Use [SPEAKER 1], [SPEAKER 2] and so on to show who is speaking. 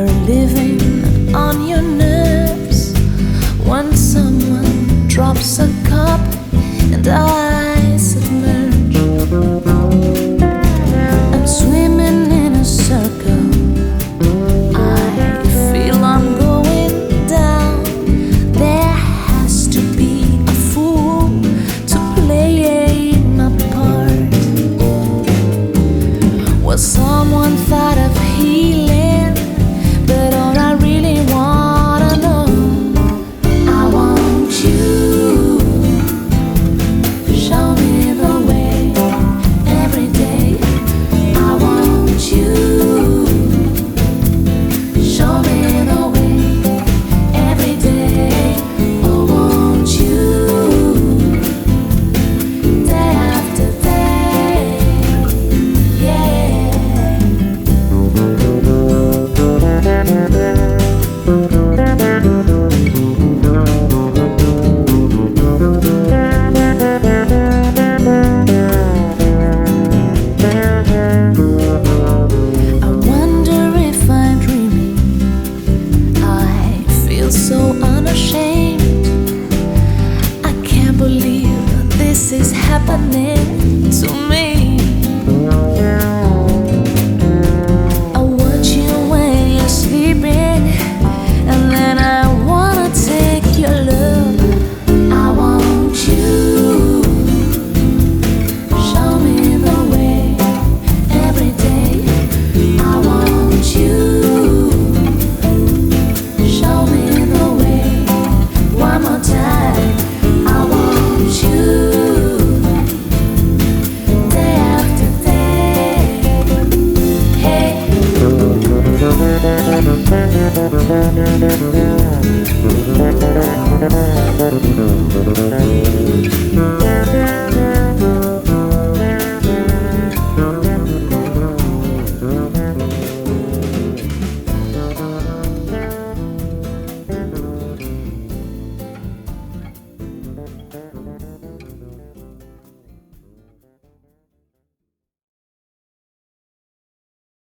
[SPEAKER 1] They're living on your nerves. When someone drops a cup and I submerge, I'm swimming in a circle. I feel I'm going down. There has to be a fool to play my part. Well, someone thought of healing. so unashamed. I can't believe this is happening. Thank you.